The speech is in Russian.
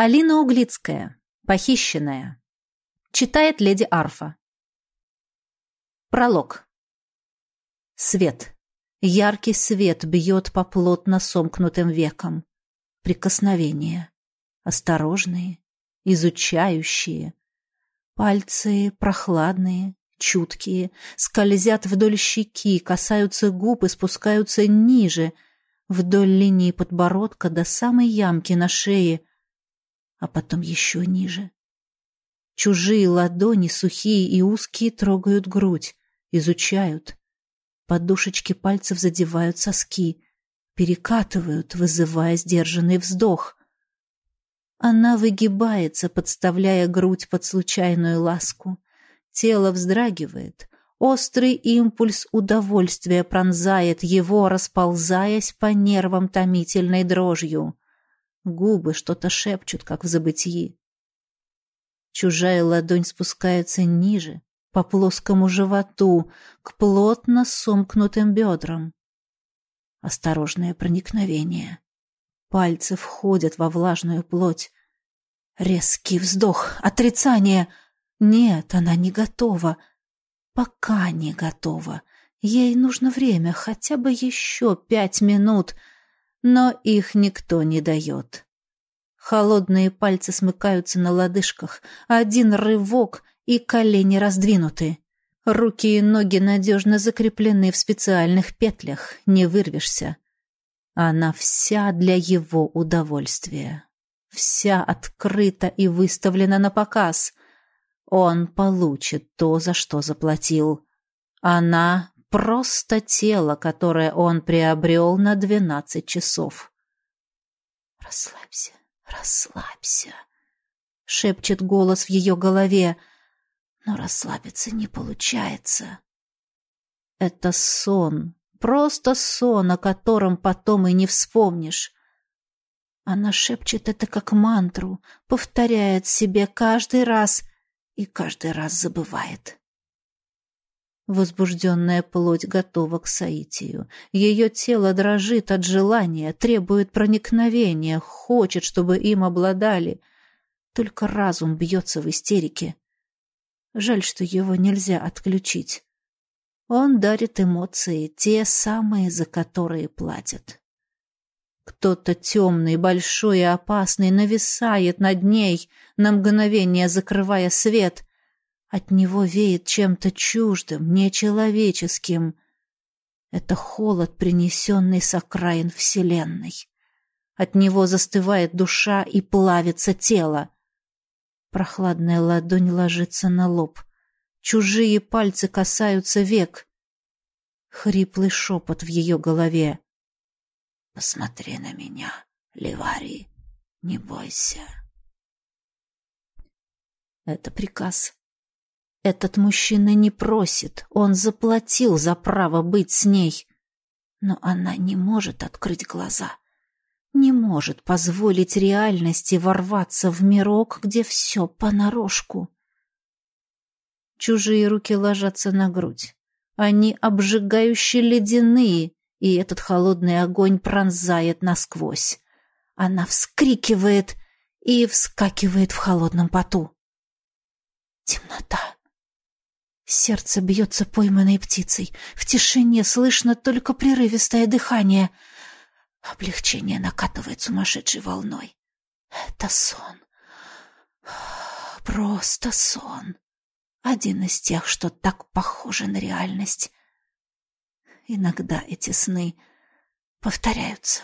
Алина Углицкая. Похищенная. Читает леди Арфа. Пролог. Свет. Яркий свет бьет по плотно сомкнутым векам. Прикосновения. Осторожные, изучающие. Пальцы прохладные, чуткие, скользят вдоль щеки, касаются губ и спускаются ниже, вдоль линии подбородка до самой ямки на шее, а потом еще ниже. Чужие ладони, сухие и узкие, трогают грудь, изучают. Подушечки пальцев задевают соски, перекатывают, вызывая сдержанный вздох. Она выгибается, подставляя грудь под случайную ласку. Тело вздрагивает. Острый импульс удовольствия пронзает его, расползаясь по нервам томительной дрожью. Губы что-то шепчут, как в забытии. Чужая ладонь спускается ниже, по плоскому животу, к плотно сомкнутым бедрам. Осторожное проникновение. Пальцы входят во влажную плоть. Резкий вздох, отрицание. Нет, она не готова. Пока не готова. Ей нужно время, хотя бы еще пять минут — но их никто не дает. Холодные пальцы смыкаются на лодыжках, один рывок и колени раздвинуты. Руки и ноги надежно закреплены в специальных петлях, не вырвешься. Она вся для его удовольствия. Вся открыта и выставлена на показ. Он получит то, за что заплатил. Она просто тело, которое он приобрел на двенадцать часов. «Расслабься, расслабься», — шепчет голос в ее голове, но расслабиться не получается. Это сон, просто сон, о котором потом и не вспомнишь. Она шепчет это как мантру, повторяет себе каждый раз и каждый раз забывает. Возбужденная плоть готова к соитию. Ее тело дрожит от желания, требует проникновения, хочет, чтобы им обладали. Только разум бьется в истерике. Жаль, что его нельзя отключить. Он дарит эмоции, те самые, за которые платят. Кто-то темный, большой и опасный нависает над ней, на мгновение закрывая свет, от него веет чем-то чуждым, нечеловеческим. Это холод, принесенный с окраин Вселенной. От него застывает душа и плавится тело. Прохладная ладонь ложится на лоб. Чужие пальцы касаются век. Хриплый шепот в ее голове. «Посмотри на меня, Ливари, не бойся». Это приказ. Этот мужчина не просит, он заплатил за право быть с ней. Но она не может открыть глаза, не может позволить реальности ворваться в мирок, где все понарошку. Чужие руки ложатся на грудь. Они обжигающе ледяные, и этот холодный огонь пронзает насквозь. Она вскрикивает и вскакивает в холодном поту. Темнота. Сердце бьется пойманной птицей. В тишине слышно только прерывистое дыхание. Облегчение накатывает сумасшедшей волной. Это сон. Просто сон. Один из тех, что так похожи на реальность. Иногда эти сны повторяются.